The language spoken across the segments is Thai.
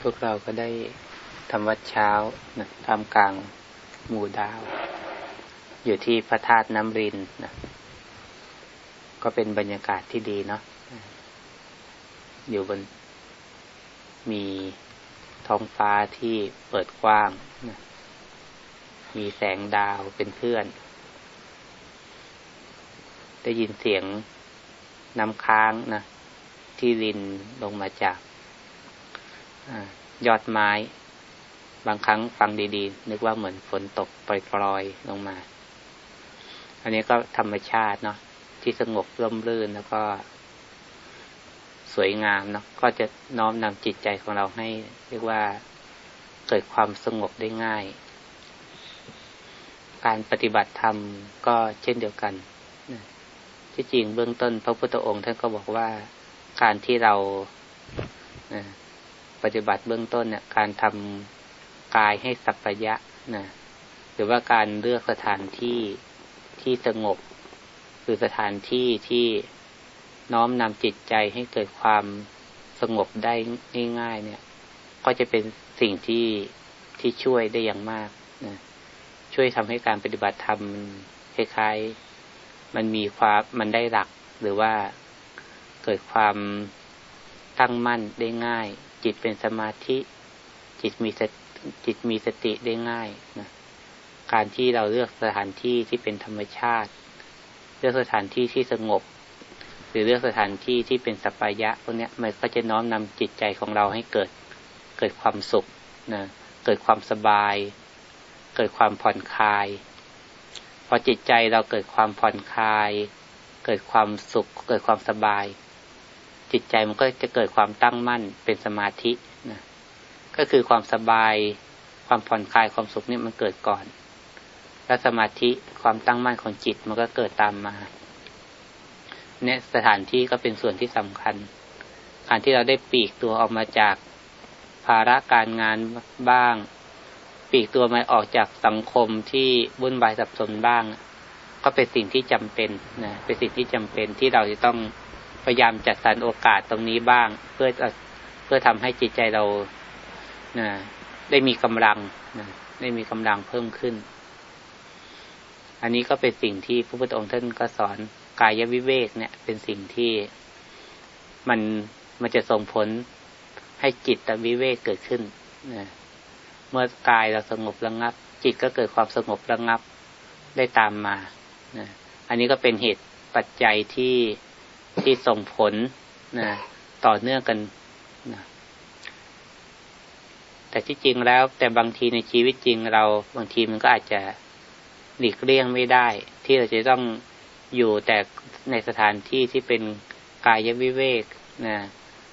พวกเราก็ได้ทำวัดเช้านะทำกลางหมู่ดาว อยู่ที่พระธาตุน้ำรินนะก็เป็นบรรยากาศที่ดีเนาะอยู่บนมีท้องฟ้าที่เปิดกว้างนะมีแสงดาวเป็นเพื่อน ได้ยินเสียงน้ำค้างนะที่รินลงมาจาก ยอดไม้ บางครั้งฟังดีๆ นึกว่าเหมือนฝนตกปล่อยๆลงมา อันนี้ก็ธรรมชาติเนาะที่สงบร่มรื่นแล้วก็ สวยงามเนาะก็จะน้อมนำจิตใจของเราให้ เรียกว่าเกิดความสงบได้ง่าย การปฏิบัติธรรมก็เช่นเดียวกันที่จริงเบื้องต้น พระพุทธองค์ท่านก็บอกว่าการที่เรา ปฏิบัติเบื้องต้นเนี่ยการทำกายให้สัพพยะนะหรือว่าการเลือกสถานที่ที่สงบคือสถานที่ที่น้อมนำจิตใจให้เกิดความสงบได้ง่าย ๆ เนี่ย ก็จะเป็นสิ่งที่ที่ช่วยได้อย่างมากนะช่วยทำให้การปฏิบัติธรรมคล้ายๆมันมีความมันได้หลักหรือว่าเกิดความตั้งมั่นได้ง่าย จิตเป็นสมาธิ จิตมีจิตมีสติได้ง่ายนะการที่เราเลือกสถานที่ที่เป็นธรรมชาติ เลือกสถานที่ที่สงบ หรือเลือกสถานที่ที่เป็นสัพยะพวกนี้มันก็จะน้อมนำจิตใจของเราให้เกิดเกิดความสุขนะเกิดความสบาย เกิดความผ่อนคลาย พอจิตใจเราเกิดความผ่อนคลาย เกิดความสุข เกิดความสบาย จิตใจมันก็จะเกิดความตั้งมั่นเป็นสมาธินะก็คือความสบายความผ่อนคลายความสุขนี่มันเกิดก่อน แล้วสมาธิความตั้งมั่นของจิตมันก็เกิดตามมา เนี่ยสถานที่ก็เป็นส่วนที่สำคัญ การที่เราได้ปีกตัวออกมาจากภาระการงานบ้าง ปีกตัวมาออกจากสังคมที่วุ่นวายสับสนบ้าง ก็เป็นสิ่งที่จำเป็นนะเป็นสิ่งที่จำเป็นที่เราจะต้อง พยายามจัดสรรโอกาสตรงนี้บ้าง เพื่อเพื่อทำให้จิตใจเรานะได้มีกำลังนะได้มีกำลังเพิ่มขึ้น อันนี้ก็เป็นสิ่งที่พระพุทธองค์ท่านก็สอนกายวิเวกเนี่ย เป็นสิ่งที่มันมันจะส่งผลให้จิตวิเวกเกิดขึ้นนะเมื่อกายเราสงบระงับ จิตก็เกิดความสงบระงับได้ตามมานะอันนี้ก็เป็นเหตุปัจจัยที่ ที่ส่งผลนะต่อเนื่องกันนะแต่ที่จริงแล้ว แต่บางทีในชีวิตจริงเราบางทีมันก็อาจจะหลีกเลี่ยงไม่ได้ ที่เราจะต้องอยู่แต่ในสถานที่ที่เป็นกายวิเวกนะ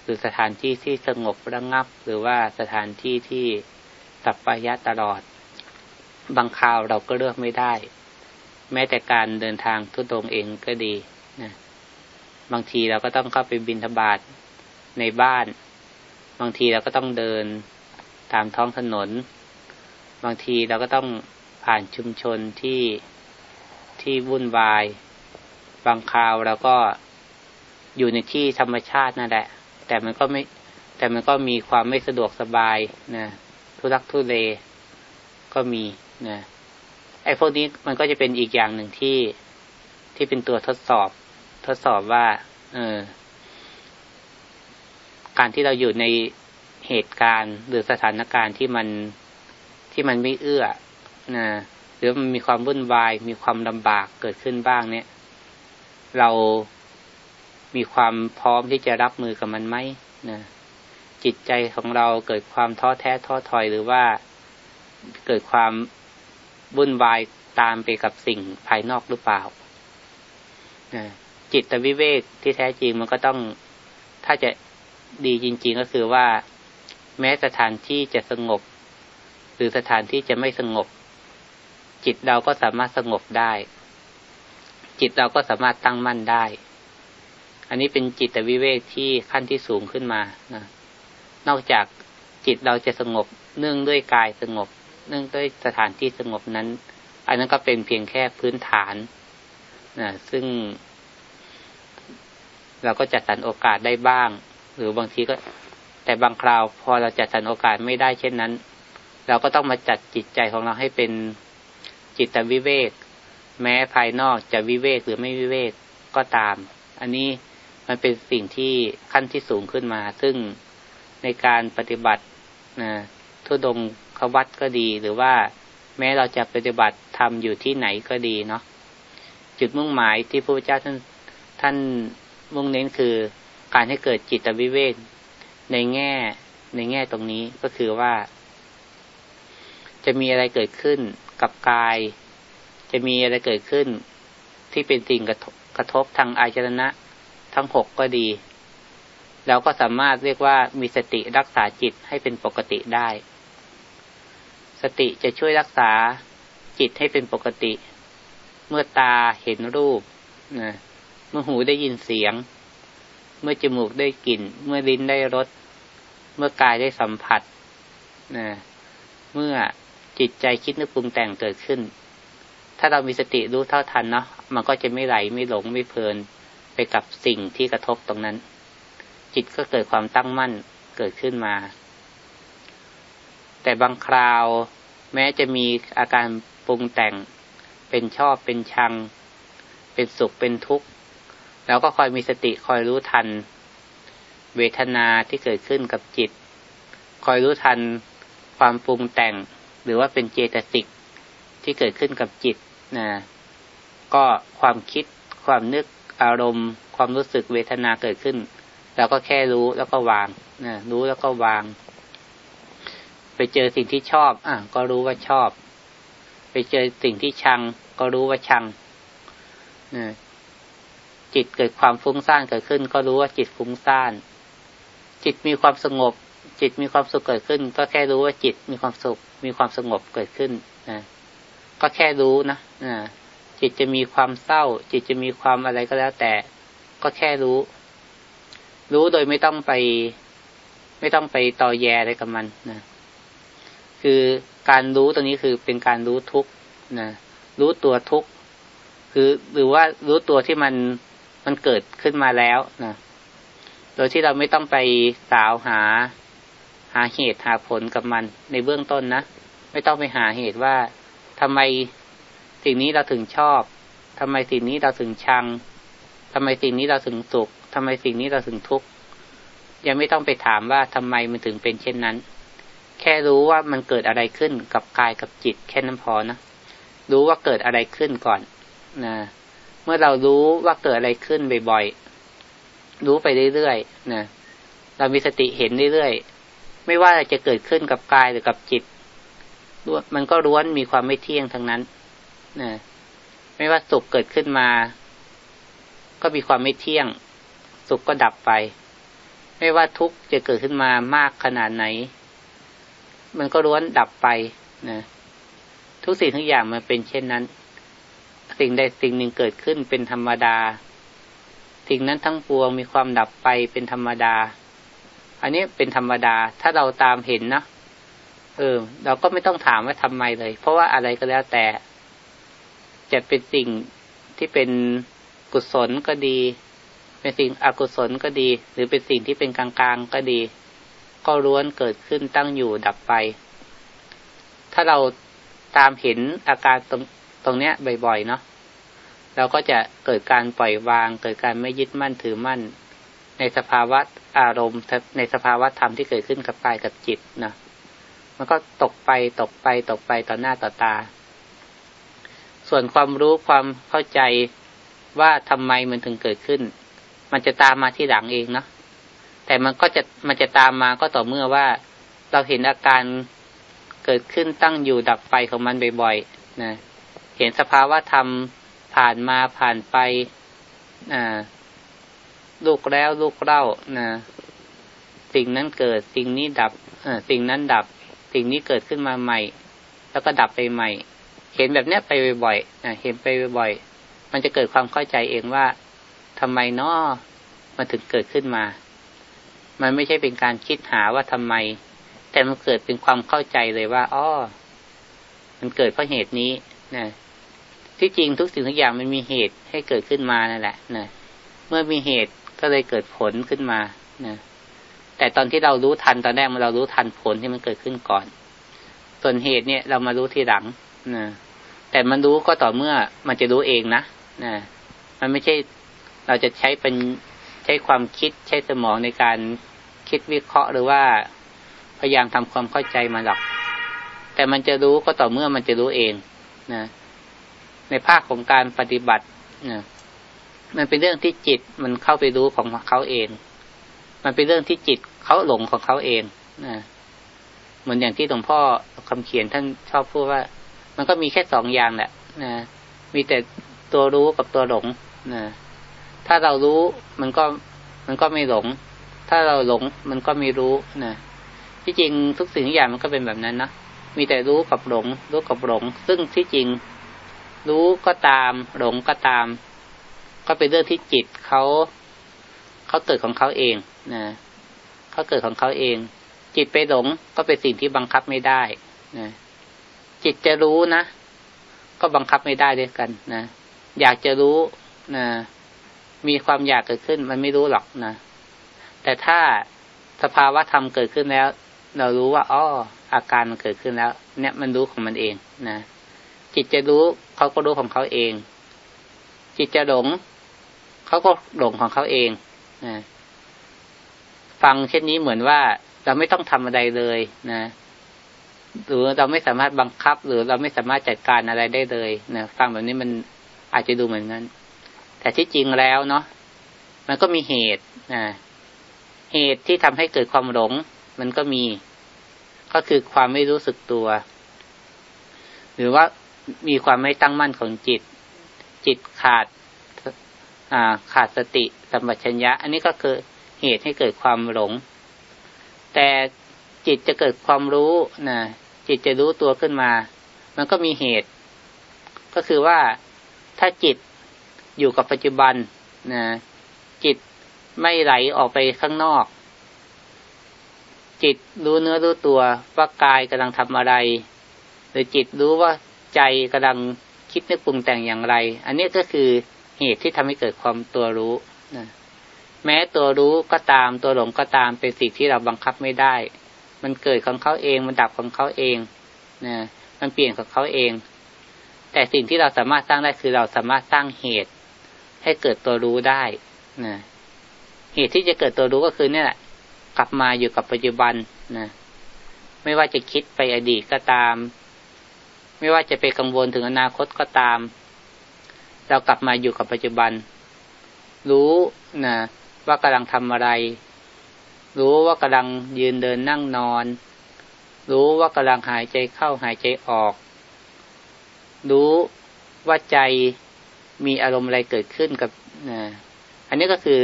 หรือสถานที่ที่สงบระงับ หรือว่าสถานที่ที่สัปปายะตลอด บางคราวเราก็เลือกไม่ได้ แม้แต่การเดินทางทุดงเองก็ดีนะ บางทีเราก็ต้องเข้าไปบินทบาทในบ้าน บางทีเราก็ต้องเดินตามท้องถนน บางทีเราก็ต้องผ่านชุมชนที่ที่วุ่นวาย บางคราวเราก็อยู่ในที่ธรรมชาตินั่นแหละ แต่มันก็ไม่แต่มันก็มีความไม่สะดวกสบายนะทุรักทุเลก็มีนะไอ้พวกนี้มันก็จะเป็นอีกอย่างหนึ่งที่ที่เป็นตัวทดสอบ ทดสอบว่า เออ การที่เราอยู่ในเหตุการณ์หรือสถานการณ์ที่มันที่มันไม่เอื้อนะหรือมันมีความวุ่นวาย มีความลำบากเกิดขึ้นบ้างเนี่ย เรามีความพร้อมที่จะรับมือกับมันไหมนะจิตใจของเราเกิดความท้อแท้ท้อถอยหรือว่าเกิดความวุ่นวายตามไปกับสิ่งภายนอกหรือเปล่านะ จิตวิเวกที่แท้จริงมันก็ต้องถ้าจะดีจริง ๆ ก็คือว่า แม้สถานที่จะสงบ หรือสถานที่จะไม่สงบ จิตเราก็สามารถสงบได้ จิตเราก็สามารถตั้งมั่นได้ อันนี้เป็นจิตวิเวกที่ขั้นที่สูงขึ้นมานะนอกจากจิตเราจะสงบ เนื่องด้วยกายสงบ เนื่องด้วยสถานที่สงบนั้น อันนั้นก็เป็นเพียงแค่พื้นฐานนะซึ่ง เราก็จัดสรรโอกาสได้บ้าง หรือบางทีก็ แต่บางคราวพอเราจัดสรรโอกาสไม่ได้เช่นนั้น เราก็ต้องมาจัดจิตใจของเราให้เป็นจิตวิเวก แม้ภายนอกจะวิเวกหรือไม่วิเวกก็ตาม อันนี้มันเป็นสิ่งที่ขั้นที่สูงขึ้นมา ซึ่งในการปฏิบัตินะทุดงควัตก็ดี หรือว่าแม้เราจะปฏิบัติทำอยู่ที่ไหนก็ดีเนาะจุดมุ่งหมายที่พระพุทธเจ้าท่านท่าน มุ่งเน้นคือการให้เกิดจิตวิเวกในแง่ในแง่ตรงนี้ก็คือว่า จะมีอะไรเกิดขึ้นกับกาย จะมีอะไรเกิดขึ้น ที่เป็นสิ่งกระทบกระทบทางอายตนะทั้งหกก็ดีเราก็สามารถเรียกว่ามีสติรักษาจิตให้เป็นปกติได้ สติจะช่วยรักษาจิตให้เป็นปกติ เมื่อตาเห็นรูปนะ เมื่อหูได้ยินเสียง เมื่อจมูกได้กลิ่น เมื่อลิ้นได้รส เมื่อกายได้สัมผัสนะเมื่อจิตใจคิดนึกปรุงแต่งเกิดขึ้น ถ้าเรามีสติรู้เท่าทันเนาะ มันก็จะไม่ไหลไม่หลงไม่เพลินไปกับสิ่งที่กระทบตรงนั้น จิตก็เกิดความตั้งมั่นเกิดขึ้นมา แต่บางคราวแม้จะมีอาการปรุงแต่งเป็นชอบเป็นชัง เป็นสุขเป็นทุกข์ เราก็คอยมีสติคอยรู้ทัน เวทนาที่เกิดขึ้นกับจิต คอยรู้ทันความปรุงแต่ง หรือว่าเป็นเจตสิกที่เกิดขึ้นกับจิตนะก็ความคิดความนึกอารมณ์ ความรู้สึกเวทนาเกิดขึ้นเราก็แค่รู้แล้วก็วางนะรู้แล้วก็วาง ไปเจอสิ่งที่ชอบ อะ ก็รู้ว่าชอบ ไปเจอสิ่งที่ชัง ก็รู้ว่าชังนะ จิตเกิดความฟุ้งซ่านเกิดขึ้น ก็รู้ว่าจิตฟุ้งซ่าน จิตมีความสงบ จิตมีความสุขเกิดขึ้น ก็แค่รู้ว่าจิตมีความสุข มีความสงบเกิดขึ้นนะก็แค่รู้นะนะจิตจะมีความเศร้า จิตจะมีความอะไรก็แล้วแต่ ก็แค่รู้ รู้โดยไม่ต้องไป ไม่ต้องไปต่อแยอะไรกับมันนะคือการรู้ตรงนี้คือเป็นการรู้ทุกนะรู้ตัวทุกคือหรือว่ารู้ตัวที่มัน มันเกิดขึ้นมาแล้วนะโดยที่เราไม่ต้องไปสาวหา หาเหตุหาผลกับมันในเบื้องต้นนะ ไม่ต้องไปหาเหตุว่าทำไมสิ่งนี้เราถึงชอบทำไมสิ่งนี้เราถึงชังทำไมสิ่งนี้เราถึงสุขทำไมสิ่งนี้เราถึงทุกข์ยังไม่ต้องไปถามว่าทำไมมันถึงเป็นเช่นนั้น แค่รู้ว่ามันเกิดอะไรขึ้นกับกายกับจิตแค่นั้นพอนะ รู้ว่าเกิดอะไรขึ้นก่อนนะ มื่อเรารู้ว่าเกิดอะไรขึ้นบ่อยๆ รู้ไปเรื่อยๆ นะ เรามีสติเห็นเรื่อยๆ ไม่ว่าจะเกิดขึ้นกับกายหรือกับจิต มันก็ล้วนมีความไม่เที่ยงทั้งนั้น นะ ไม่ว่าสุขเกิดขึ้นมา ก็มีความไม่เที่ยง สุขก็ดับไป ไม่ว่าทุกข์จะเกิดขึ้นมามากขนาดไหน มันก็ล้วนดับไป นะ ทุกสิ่งทุกอย่างมันเป็นเช่นนั้น สิ่งใดสิ่งหนึ่งเกิดขึ้นเป็นธรรมดา สิ่งนั้นทั้งปวงมีความดับไปเป็นธรรมดา อันนี้เป็นธรรมดา ถ้าเราตามเห็นนะเออ เราก็ไม่ต้องถามว่าทำไมเลย เพราะว่าอะไรก็แล้วแต่ จะเป็นสิ่งที่เป็นกุศลก็ดี เป็นสิ่งอกุศลก็ดี หรือเป็นสิ่งที่เป็นกลางๆก็ดี ก็ล้วนเกิดขึ้นตั้งอยู่ดับไป ถ้าเราตามเห็นอาการ ตรงเนี้ยบ่อยๆเนาะเราก็จะเกิดการปล่อยวาง เกิดการไม่ยึดมั่นถือมั่น ในสภาวะอารมณ์ ในสภาวะธรรมที่เกิดขึ้นกับกายกับจิตนะมันก็ตกไปตกไปตกไปต่อหน้าต่อตา ส่วนความรู้ความเข้าใจว่าทำไมมันถึงเกิดขึ้น มันจะตามมาที่หลังเองเนาะแต่มันก็จะมันจะตามมาก็ต่อเมื่อว่าเราเห็นอาการเกิดขึ้นตั้งอยู่ดับไปของมันบ่อยๆนะ เห็นสภาวะธรรมผ่านมาผ่านไปลูกแล้วลูกเล่านะสิ่งนั้นเกิดสิ่งนี้ดับสิ่งนั้นดับ สิ่งนี้เกิดขึ้นมาใหม่ แล้วก็ดับไปใหม่ เห็นแบบเนี้ยไปบ่อยๆเห็นไปบ่อยๆมันจะเกิดความเข้าใจเองว่าทำไมนาะมันถึงเกิดขึ้นมา มันไม่ใช่เป็นการคิดหาว่าทำไม แต่มันเกิดเป็นความเข้าใจเลยว่าอ๋อมันเกิดเพราะเหตุนี้นะ ที่จริงทุกสิ่งทุกอย่างมันมีเหตุให้เกิดขึ้นมานั่นแหละนะเมื่อมีเหตุก็เลยเกิดผลขึ้นมานะแต่ตอนที่เรารู้ทันตอนแรกมันเรารู้ทันผลที่มันเกิดขึ้นก่อน ส่วนเหตุเนี่ยเรามารู้ทีหลังนะแต่มันรู้ก็ต่อเมื่อมันจะรู้เองนะนะมันไม่ใช่เราจะใช้เป็นใช้ความคิดใช้สมองในการคิดวิเคราะห์หรือว่าพยายามทำความเข้าใจมาหรอก แต่มันจะรู้ก็ต่อเมื่อมันจะรู้เองนะ ในภาคของการปฏิบัตินะมันเป็นเรื่องที่จิตมันเข้าไปรู้ของเขาเอง มันเป็นเรื่องที่จิตเขาหลงของเขาเองนะเหมือนอย่างที่หลวงพ่อคำเขียนท่านชอบพูดว่า มันก็มีแค่สองอย่างแหละนะมีแต่ตัวรู้กับตัวหลงนะถ้าเรารู้มันก็มันก็ไม่หลง ถ้าเราหลงมันก็ไม่รู้นะที่จริงทุกสิ่งทุกอย่างมันก็เป็นแบบนั้นนะมีแต่รู้กับหลง รู้กับหลง ซึ่งที่จริง รู้ก็ตาม หลงก็ตาม ก็เป็นเรื่องที่จิตเขาเขาเกิดของเขาเองนะเขาเกิดของเขาเอง จิตไปหลงก็เป็นสิ่งที่บังคับไม่ได้นะจิตจะรู้นะก็บังคับไม่ได้ด้วยกันนะอยากจะรู้นะมีความอยากเกิดขึ้น มันไม่รู้หรอกนะแต่ถ้าสภาวะธรรมเกิดขึ้นแล้ว เรารู้ว่าอ๋ออาการมันเกิดขึ้นแล้ว เนี่ยมันรู้ของมันเองนะจิตจะรู้ เขาก็รู้ของเขาเอง จิตจะหลงเขาก็หลงของเขาเองนะฟังเช่นนี้เหมือนว่าเราไม่ต้องทำอะไรเลยนะหรือเราไม่สามารถบังคับ หรือเราไม่สามารถจัดการอะไรได้เลยนะฟังแบบนี้มันอาจจะดูเหมือนนั้น แต่ที่จริงแล้วเนาะมันก็มีเหตุนะเหตุที่ทำให้เกิดความหลง มันก็มี ก็คือความไม่รู้สึกตัว หรือว่า มีความไม่ตั้งมั่นของจิต จิตขาดขาดสติสัมปชัญญะ อันนี้ก็คือเหตุให้เกิดความหลง แต่จิตจะเกิดความรู้นะจิตจะรู้ตัวขึ้นมา มันก็มีเหตุ ก็คือว่าถ้าจิตอยู่กับปัจจุบันนะจิตไม่ไหลออกไปข้างนอก จิตรู้เนื้อรู้ตัวว่ากายกำลังทำอะไร หรือจิตรู้ว่า ใจกำลังคิดนึกปรุงแต่งอย่างไร อันนี้ก็คือเหตุที่ทำให้เกิดความตัวรู้นะแม้ตัวรู้ก็ตามตัวหลงก็ตามเป็นสิ่งที่เราบังคับไม่ได้ มันเกิดของเขาเองมันดับของเขาเองนะมันเปลี่ยนของเขาเอง แต่สิ่งที่เราสามารถสร้างได้คือเราสามารถสร้างเหตุ ให้เกิดตัวรู้ได้นะเหตุที่จะเกิดตัวรู้ก็คือเนี่ยแหละกลับมาอยู่กับปัจจุบันนะไม่ว่าจะคิดไปอดีตก็ตาม ไม่ว่าจะไปกังวลถึงอนาคตก็ตาม เรากลับมาอยู่กับปัจจุบัน รู้นะว่ากำลังทำอะไร รู้ว่ากำลังยืนเดินนั่งนอน รู้ว่ากำลังหายใจเข้าหายใจออก รู้ว่าใจมีอารมณ์อะไรเกิดขึ้นกับนะอันนี้ก็คือ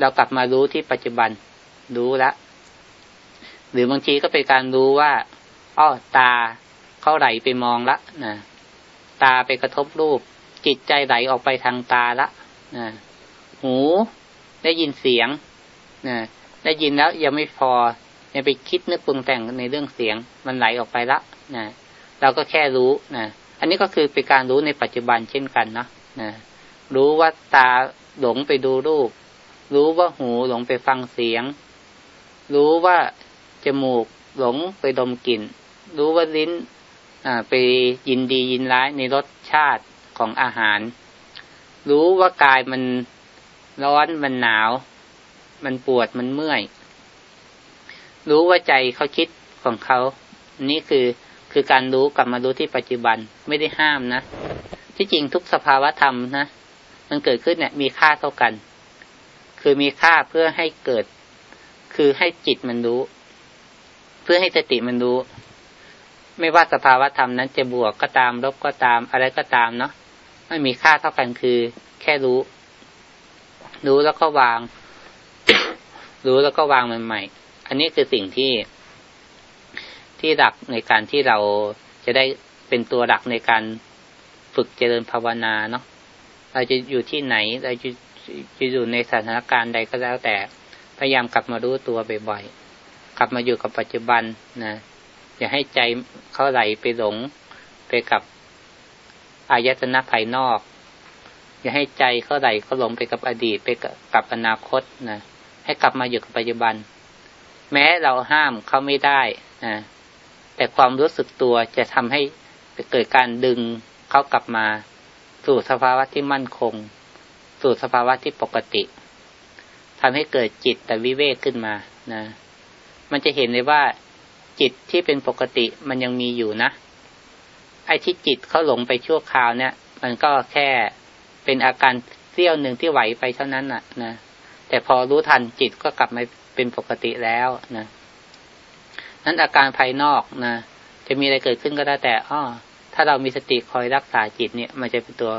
เรากลับมารู้ที่ปัจจุบัน รู้ละ หรือบางทีก็เป็นการรู้ว่าอ้อตา เขาไหลไปมองละนะตาไปกระทบรูป จิตใจไหลออกไปทางตาละนะหูได้ยินเสียงนะได้ยินแล้วยังไม่พอยังไปคิดนึกปรุงแต่งในเรื่องเสียง มันไหลออกไปละนะเราก็แค่รู้นะอันนี้ก็คือเป็นการรู้ในปัจจุบันเช่นกันเนาะนะรู้ว่าตาหลงไปดูรูป รู้ว่าหูหลงไปฟังเสียง รู้ว่าจมูกหลงไปดมกลิ่น รู้ว่าลิ้น ไปยินดียินร้ายในรสชาติของอาหาร รู้ว่ากายมันร้อนมันหนาว มันปวดมันเมื่อย รู้ว่าใจเขาคิดของเขา นี่คือคือการรู้กลับมารู้ที่ปัจจุบันไม่ได้ห้ามนะ ที่จริงทุกสภาวะธรรมนะมันเกิดขึ้นเนี่ย มีค่าเท่ากัน คือมีค่าเพื่อให้เกิด คือให้จิตมันรู้ เพื่อให้สติมันรู้ ไม่ว่าสภาวะธรรมนั้นจะบวกก็ตามลบก็ตามอะไรก็ตามเนาะไมันมีค่าเท่ากันคือ แค่รู้ รู้แล้วก็วาง รู้แล้วก็วางมันใหม่ อันนี้คือสิ่งที่ ที่หลักในการที่เราจะได้เป็นตัวหลักในการฝึกเจริญภาวนาเนาะเราจะอยู่ที่ไหน เราจะจะอยู่ในสถานการณ์ใดก็แล้วแต่ พยายามกลับมารู้ตัวบ่อยๆกลับมาอยู่กับปัจจุบันนะ อย่าให้ใจเขาไหลไปหลงไปกับอายตนะภายนอก อย่าให้ใจเขาไหลเขาหลงไปกับอดีตไปกับอนาคตนะให้กลับมาอยู่กับปัจจุบัน แม้เราห้ามเขาไม่ได้นะแต่ความรู้สึกตัวจะทำให้เกิดการดึงเขากลับมาสู่สภาวะที่มั่นคง สู่สภาวะที่ปกติทำให้เกิดจิตแต่วิเวกขึ้นมานะ มันจะเห็นเลยว่า จิตที่เป็นปกติมันยังมีอยู่นะ ไอ้ที่จิตเขาหลงไปชั่วคราวเนี่ย มันก็แค่เป็นอาการเสี้ยวหนึ่งที่ไหวไปเท่านั้นน่ะนะแต่พอรู้ทันจิตก็กลับมาเป็นปกติแล้วนะนั้นอาการภายนอกนะจะมีอะไรเกิดขึ้นก็ได้แต่อ้อถ้าเรามีสติคอยรักษาจิตเนี่ย มันจะเป็นตัว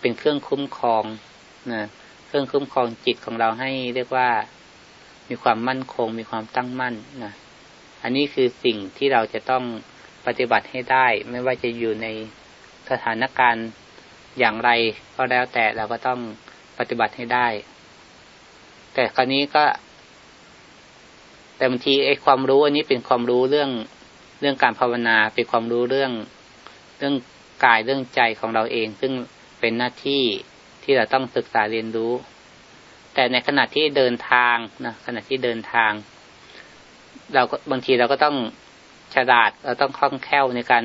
เป็นเครื่องคุ้มครองนะเครื่องคุ้มครองจิตของเราให้เรียกว่ามีความมั่นคง มีความตั้งมั่นนะ อันนี้คือสิ่งที่เราจะต้องปฏิบัติให้ได้ ไม่ว่าจะอยู่ในสถานการณ์อย่างไรก็แล้วแต่เราก็ต้องปฏิบัติให้ได้ แต่คราวนี้ก็ แต่บางทีไอ้ความรู้อันนี้เป็นความรู้เรื่องเรื่องการภาวนาเป็นความรู้เรื่องเรื่องกายเรื่องใจของเราเอง ซึ่งเป็นหน้าที่ที่เราต้องศึกษาเรียนรู้ แต่ในขณะที่เดินทางนะขณะที่เดินทาง เราก็บางทีเราก็ต้องฉลาด เราต้องคล่องแคล่วในการ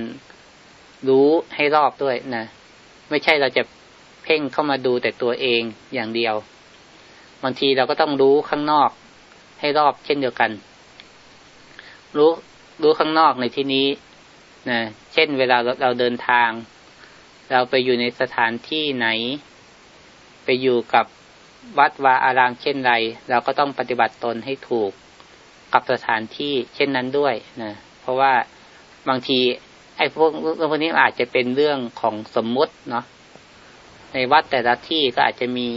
รู้ให้รอบด้วยนะไม่ใช่เราจะเพ่งเข้ามาดูแต่ตัวเองอย่างเดียว บางทีเราก็ต้องรู้ข้างนอกให้รอบเช่นเดียวกัน รู้รู้ข้างนอกในที่นี้นะเช่นเวลาเราเดินทาง เราไปอยู่ในสถานที่ไหน ไปอยู่กับวัดวาอารามเช่นไร เราก็ต้องปฏิบัติตนให้ถูก กับสถานที่เช่นนั้นด้วยนะเพราะว่าบางทีไอ้พวกเรื่องพวกนี้อาจจะเป็นเรื่องของสมมุติเนาะในวัดแต่ละที่ก็อาจจะมี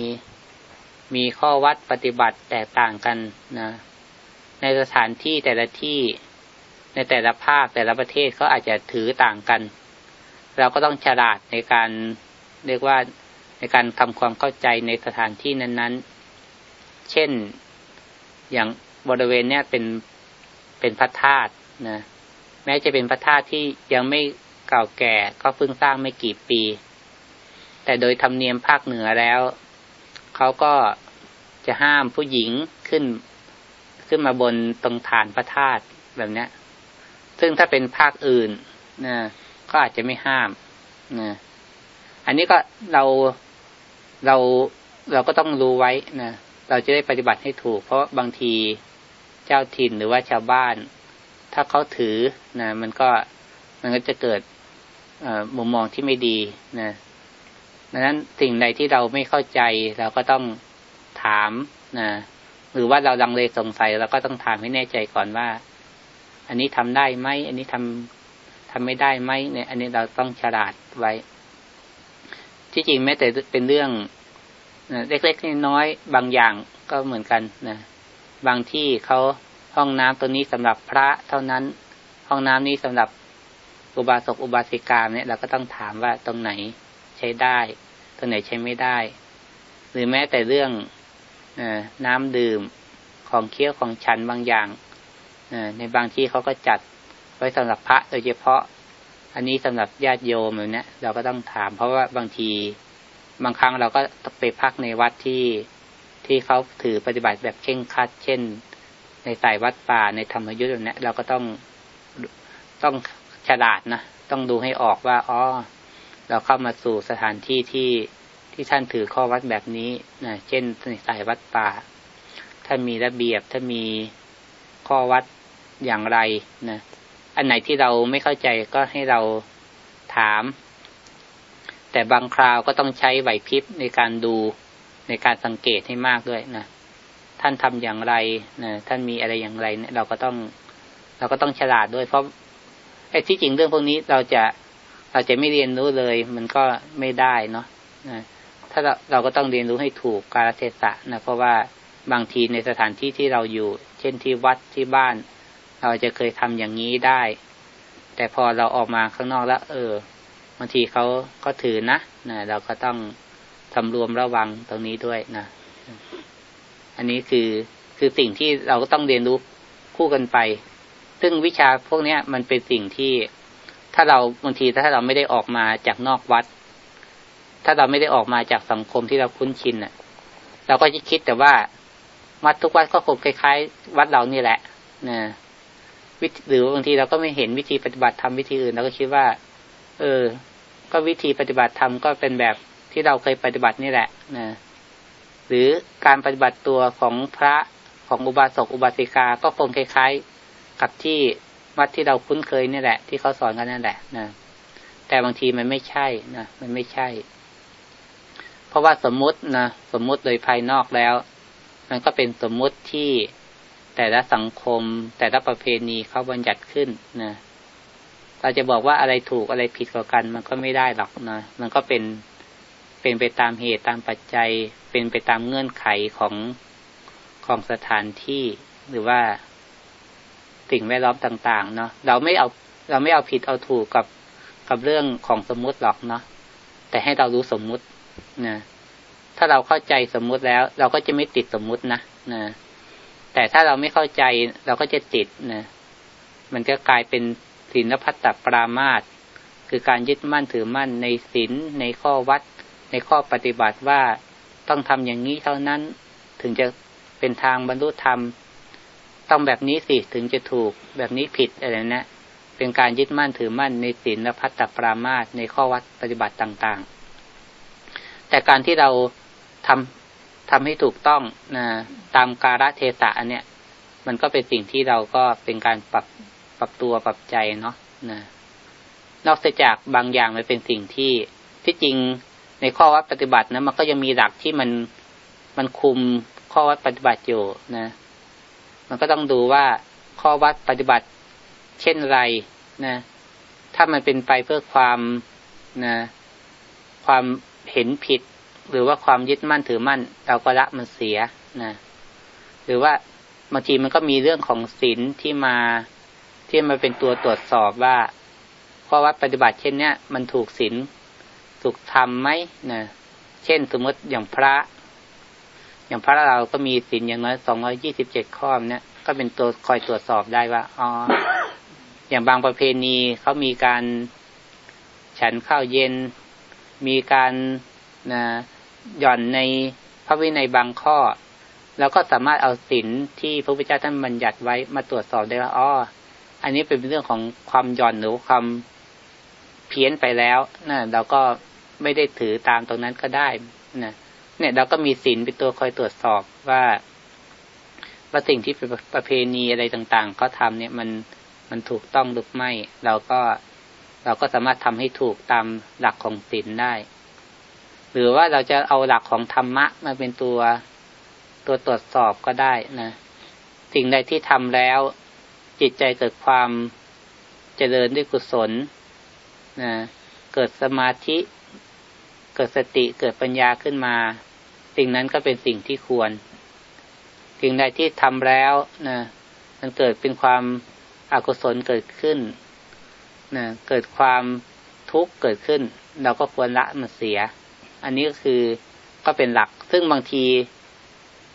มีข้อวัดปฏิบัติแตกต่างกันนะในสถานที่แต่ละที่ในแต่ละภาคแต่ละประเทศเขาอาจจะถือต่างกัน เราก็ต้องฉลาดในการเรียกว่าในการทำความเข้าใจในสถานที่นั้น ๆ เช่นอย่าง บริเวณเนี้ยเป็นเป็นพระธาตุนะแม้จะเป็นพระธาตุที่ยังไม่เก่าแก่ก็เพิ่งสร้างไม่กี่ปี แต่โดยธรรมเนียมภาคเหนือแล้ว เขาก็จะห้ามผู้หญิงขึ้น ขึ้นมาบนตรงฐานพระธาตุแบบนี้ซึ่งถ้าเป็นภาคอื่นนะก็อาจจะไม่ห้ามนะอันนี้ก็เราเราเราก็ต้องรู้ไว้นะเราจะได้ปฏิบัติให้ถูก เพราะบางที เจ้าถิ่นหรือว่าชาวบ้าน ถ้าเขาถือนะมันก็มันก็จะเกิดมุมมองที่ไม่ดีนะดังนั้นสิ่งใดที่เราไม่เข้าใจเราก็ต้องถามนะหรือว่าเราลังเลสงสัยเราก็ต้องถามให้แน่ใจก่อนว่า อันนี้ทำได้ไหมอันนี้ทำทำไม่ได้ไหมเนี่ย อันนี้เราต้องฉลาดไว้ ที่จริงแม้แต่เป็นเรื่องเล็กๆน้อยๆบางอย่างก็เหมือนกันนะ บางที่เขาห้องน้ำตัวนี้สำหรับพระเท่านั้น ห้องน้ำนี้สำหรับอุบาสกอุบาสิกาเนี่ยเราก็ต้องถามว่าตรงไหนใช้ได้ ตรงไหนใช้ไม่ได้ หรือแม้แต่เรื่องอน้ำดื่มของเคี้ยวของฉันบางอย่างในบางที่เขาก็จัดไว้สำหรับพระโดยเฉพาะ อันนี้สำหรับญาติโยมแบบนี้เราก็ต้องถาม เพราะว่าบางทีบางครั้งเราก็ไปพักในวัดที่ ที่เขาถือปฏิบัติแบบเข่งคัด เช่น ในสายวัดป่าในธรรมยุทธ์เนี่ยเราก็ต้องต้องฉลาดนะต้องดูให้ออกว่าอ๋อเราเข้ามาสู่สถานที่ที่ที่ท่านถือข้อวัดแบบนี้นะเช่นในสายวัดป่าถ้ามีระเบียบถ้ามีข้อวัดอย่างไรนะอันไหนที่เราไม่เข้าใจก็ให้เราถาม แต่บางคราวก็ต้องใช้ไหวพริบในการดู ในการสังเกตให้มากด้วยนะท่านทำอย่างไรนะท่านมีอะไรอย่างไรเนี่ยเราก็ต้อง เราก็ต้องฉลาดด้วย เพราะไอ้ที่จริงเรื่องพวกนี้เราจะเราจะไม่เรียนรู้เลย มันก็ไม่ได้เนาะนะถ้าเราเราก็ต้องเรียนรู้ให้ถูกกาลเทศะนะเพราะว่าบางทีในสถานที่ที่เราอยู่ เช่นที่วัดที่บ้าน เราจะเคยทำอย่างนี้ได้ แต่พอเราออกมาข้างนอกแล้ว เออบางทีเขาก็ถือนะนะเราก็ต้อง ทำรวมระวังตรงนี้ด้วยนะอันนี้คือคือสิ่งที่เราก็ต้องเรียนรู้คู่กันไป ซึ่งวิชาพวกนี้มันเป็นสิ่งที่ถ้าเราบางทีถ้าเราไม่ได้ออกมาจากนอกวัด ถ้าเราไม่ได้ออกมาจากสังคมที่เราคุ้นชินอะ เราก็จะคิดแต่ว่าวัดทุกวัดก็คงคล้ายๆ วัดเรานี่แหละนะวิหรือบางทีเราก็ไม่เห็นวิธีปฏิบัติทำวิธีอื่นเราก็คิดว่า เออ ก็วิธีปฏิบัติธรรมก็เป็นแบบ ที่เราเคยปฏิบัตินี่แหละนะหรือการปฏิบัติตัวของพระของอุบาสกอุบาสิกาก็คงคล้ายๆ กับที่วัดที่เราคุ้นเคยนี่แหละ ที่เขาสอนกันนั่นแหละนะแต่บางทีมันไม่ใช่นะมันไม่ใช่ เพราะว่าสมมุตินะสมมุติโดยภายนอกแล้ว มันก็เป็นสมมุติที่แต่ละสังคม แต่ละประเพณีเขาบัญญัติขึ้นนะเราจะบอกว่าอะไรถูกอะไรผิดกว่ากัน มันก็ไม่ได้หรอกนะมันก็เป็น เป็นไปตามเหตุตามปัจจัย เป็นไปตามเงื่อนไขของของสถานที่หรือว่าสิ่งแวดล้อมต่าง ๆ เนาะเราไม่เอาเราไม่เอาผิดเอาถูกกับกับเรื่องของสมมุติหรอกเนาะแต่ให้เรารู้สมมุตินะถ้าเราเข้าใจสมมุติแล้ว เราก็จะไม่ติดสมมุตินะนะแต่ถ้าเราไม่เข้าใจเราก็จะติดนะมันก็กลายเป็นศีลพัตตปรามาตคือการยึดมั่นถือมั่นในศีลในข้อวัด ในข้อปฏิบัติว่าต้องทำอย่างนี้เท่านั้นถึงจะเป็นทางบรรลุธรรม ต้องแบบนี้สิถึงจะถูกแบบนี้ผิดอะไรนะเป็นการยึดมั่นถือมั่นในศีลและพัตตปรามาสในข้อวัดปฏิบัติต่างๆ แต่การที่เราทำทำให้ถูกต้องนะตามการะเทศะอันเนี้ยมันก็เป็นสิ่งที่เราก็เป็นการปรับปรับตัวปรับใจเนาะนะนอกจากบางอย่างมันเป็นสิ่งที่ที่จริง ในข้อวัดปฏิบัตินะมันก็ยังมีหลักที่มันมันคุมข้อวัดปฏิบัติอยู่นะ มันก็ต้องดูว่าข้อวัดปฏิบัติเช่นไรนะ ถ้ามันเป็นไปเพื่อความนะความเห็นผิด หรือว่าความยึดมั่นถือมั่น เราก็ละมันเสียนะหรือว่าบางทีมันก็มีเรื่องของศีลที่มาที่มาเป็นตัวตรวจสอบว่าข้อวัดปฏิบัติเช่นเนี้ยมันถูกศีล ถูกทำไหมนะเช่นสมมติอย่างพระ อย่างพระเราก็มีศีลอย่างน้อยสองร้อยี่สิบเจ็ดข้อเนี่ย ก็เป็นตัวคอยตรวจสอบได้ว่าอ๋ออย่างบางประเพณีเขามีการฉันข้าวเย็น มีการนะหย่อนในพระวินัยบางข้อแล้วก็สามารถเอาศีลที่พระพุทธเจ้าท่านบัญญัติไว้มาตรวจสอบได้ว่าอ๋ออันนี้เป็นเรื่องของความหย่อนหรือความเพี้ยนไปแล้วนะเราก็ ไม่ได้ถือตามตรงนั้นก็ได้นะเนี่ยเราก็มีศีลเป็นตัวคอยตรวจสอบว่าว่าสิ่งที่เป็นประเพณีอะไรต่างๆเขาทาเนี่ยมันมันถูกต้องหรือไม่ เราก็เราก็สามารถทำให้ถูกตามหลักของศีลได้ หรือว่าเราจะเอาหลักของธรรมะมาเป็นตัวตัวตรวจสอบก็ได้นะสิ่งใดที่ทำแล้ว จิตใจเกิดความเจริญด้วยกุศลนะเกิดสมาธิ เกิดสติเกิดปัญญาขึ้นมา สิ่งนั้นก็เป็นสิ่งที่ควร สิ่งใดที่ทำแล้วนะมันเกิดเป็นความอากุศลเกิดขึ้นนะเกิดความทุกข์เกิดขึ้น เราก็ควรละมันเสีย อันนี้ก็คือก็เป็นหลัก ซึ่งบางที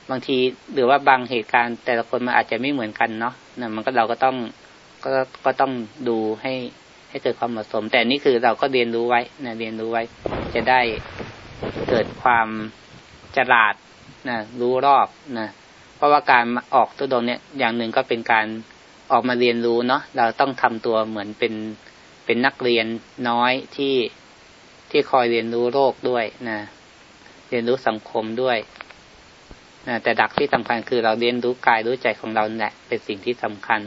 บางทีหรือว่าบางเหตุการณ์ แต่ละคนมันอาจจะไม่เหมือนกันเนาะนะมันก็เราก็ต้องก็ก็ต้องดูให้ ให้เกิดความเหมาะสม แต่นี่คือเราก็เรียนรู้ไว้นะเรียนรู้ไว้ จะได้เกิดความฉลาดนะรู้รอบนะเพราะว่าการออกตัวดงเนี่ยอย่างหนึ่งก็เป็นการออกมาเรียนรู้เนาะเราต้องทำตัวเหมือนเป็นเป็นนักเรียนน้อยที่ที่คอยเรียนรู้โลกด้วยนะเรียนรู้สังคมด้วยนะแต่ดักที่สำคัญคือเราเรียนรู้กายรู้ใจของเราแหละเป็นสิ่งที่สำคัญ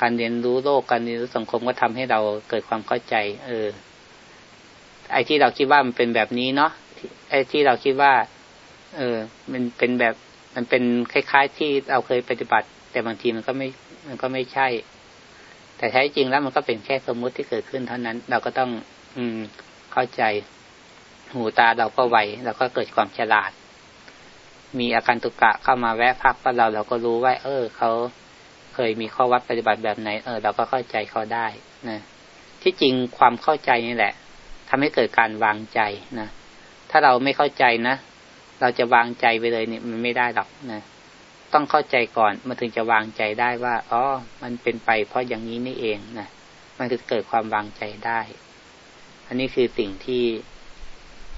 การเรียนรู้โลกการเรียนรู้สังคมก็ทำให้เราเกิดความเข้าใจ เออ ไอ้ที่เราคิดว่ามันเป็นแบบนี้เนาะไอ้ที่เราคิดว่า เออ มันเป็นแบบ มันเป็นคล้ายๆ ที่เราเคยปฏิบัติ แต่บางทีมันก็ไม่ มันก็ไม่ใช่ แต่แท้จริงแล้วมันก็เป็นแค่สมมุติที่เกิดขึ้นเท่านั้น เราก็ต้อง อืม เข้าใจ หูตาเราก็ไวเราก็เกิดความฉลาด มีอาการตุกะเข้ามาแวะพักกับเราเราก็รู้ว่า เออเขา เคยมีข้อวัดปฏิบัติแบบไหน เออเราก็เข้าใจเขาได้นะที่จริงความเข้าใจนี่แหละทำให้เกิดการวางใจนะถ้าเราไม่เข้าใจนะเราจะวางใจไปเลยเนี่ยมันไม่ได้หรอกนะต้องเข้าใจก่อนมันถึงจะวางใจได้ว่าอ๋อมันเป็นไป เพราะอย่างนี้นี่เองนะมันจะเกิดความวางใจได้ อันนี้คือสิ่งที่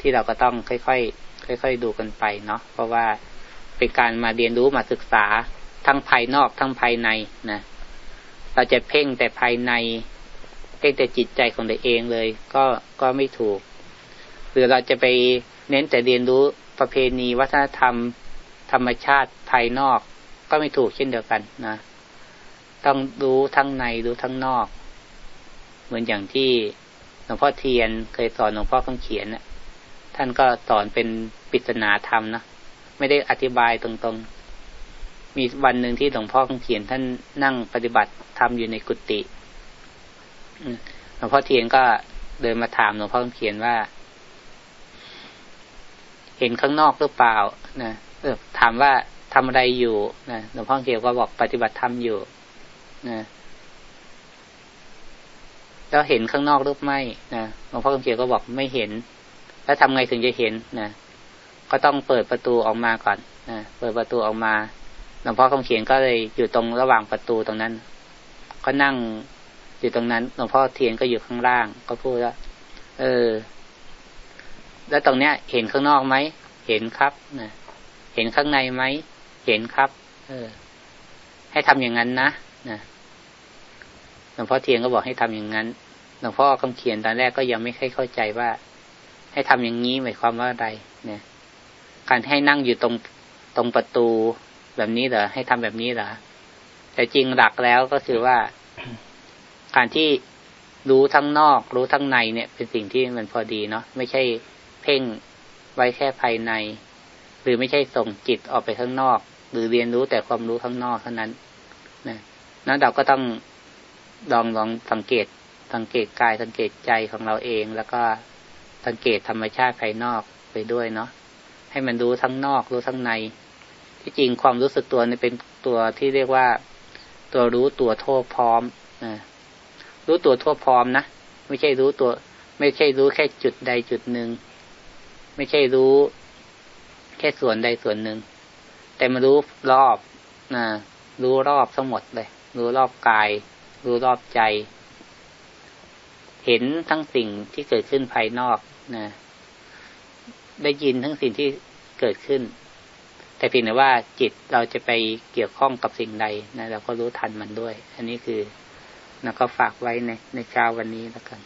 ที่เราก็ต้องค่อยๆค่อย ๆ ดูกันไปเนาะเพราะว่าเป็นการมาเรียนรู้มาศึกษา ทั้งภายนอกทั้งภายในนะเราจะเพ่งแต่ภายใน เพ่งแต่จิตใจของตัวเองเลย ก็ก็ไม่ถูก หรือเราจะไปเน้นแต่เรียนรู้ประเพณีวัฒนธรรม ธรรมชาติภายนอก ก็ไม่ถูกเช่นเดียวกันนะต้องรู้ทั้งในรู้ทั้งนอก เหมือนอย่างที่หลวงพ่อเทียนเคยสอนหลวงพ่อคำเขียนนะท่านก็สอนเป็นปริศนาธรรมนะไม่ได้อธิบายตรงๆ มีวันหนึ่งที่หลวงพ่อเขียนท่านนั่งปฏิบัติธรรมอยู่ในกุฏิหลวงพ่อเทียนก็เดินมาถามหลวงพ่อเขียนว่า เห็นข้างนอกหรือเปล่านะเออถามว่าทำอะไรอยู่นะหลวงพ่อเขียวก็บอกปฏิบัติธรรมอยู่นะแล้วเห็นข้างนอกหรือไม่นะหลวงพ่อเขียวก็บอกไม่เห็น แล้วทำไงถึงจะเห็นนะก็ต้องเปิดประตูออกมาก่อนนะเปิดประตูออกมา ลวงพ่อคำเขียนก็เลยอยู่ตรงระหว่างประตูตรงนั้น ก็นั่งอยู่ตรงนั้นหลวงพ่อเทียนก็อยู่ข้างล่าง ก็พูดว่าเออ แล้วตรงเนี้ย เห็นข้างนอกไหมเห็นครับนะเห็นข้างในไหมเห็นครับ เออ ให้ทำอย่างนั้นนะนะหลวงพ่อเทียนก็บอกให้ทำอย่างนั้นหลวงพ่อคำเขียนตอนแรกก็ยังไม่ค่อยเข้าใจว่า ให้ทำอย่างนี้หมายความว่าอะไรเนี่ยการให้นั่งอยู่ตรงตรงประตู แบบนี้เหรอให้ทำแบบนี้เหรอแต่จริงหลักแล้วก็คือว่าการที่รู้ทั้งนอก รู้ทั้งในเนี่ย เป็นสิ่งที่มันพอดีเนาะไม่ใช่เพ่งไว้แค่ภายใน หรือไม่ใช่ส่งจิตออกไปข้างนอก หรือเรียนรู้แต่ความรู้ข้างนอกเท่านั้นนะนั้นเราก็ต้องลองลองสังเกต สังเกตกายสังเกตใจของเราเอง แล้วก็สังเกตธรรมชาติภายนอกไปด้วยเนาะให้มันรู้ทั้งนอก รู้ทั้งใน ที่จริงความรู้สึกตัวนี่เป็นตัวที่เรียกว่า ตัวรู้ตัวทั่วพร้อมนะรู้ตัวทั่วพร้อมนะไม่ใช่รู้ตัว ไม่ใช่รู้แค่จุดใดจุดหนึ่งไม่ใช่รู้แค่ส่วนใดส่วนหนึ่งแต่มารู้รอบนะรู้รอบทั้งหมดเลย รู้รอบกาย รู้รอบใจ เห็นทั้งสิ่งที่เกิดขึ้นภายนอกนะได้ยินทั้งสิ่งที่เกิดขึ้น แต่เพียงแต่ว่าจิตเราจะไปเกี่ยวข้องกับสิ่งใดนะเราก็รู้ทันมันด้วย อันนี้คือเราก็ฝากไว้ในในเช้าวันนี้แล้วกัน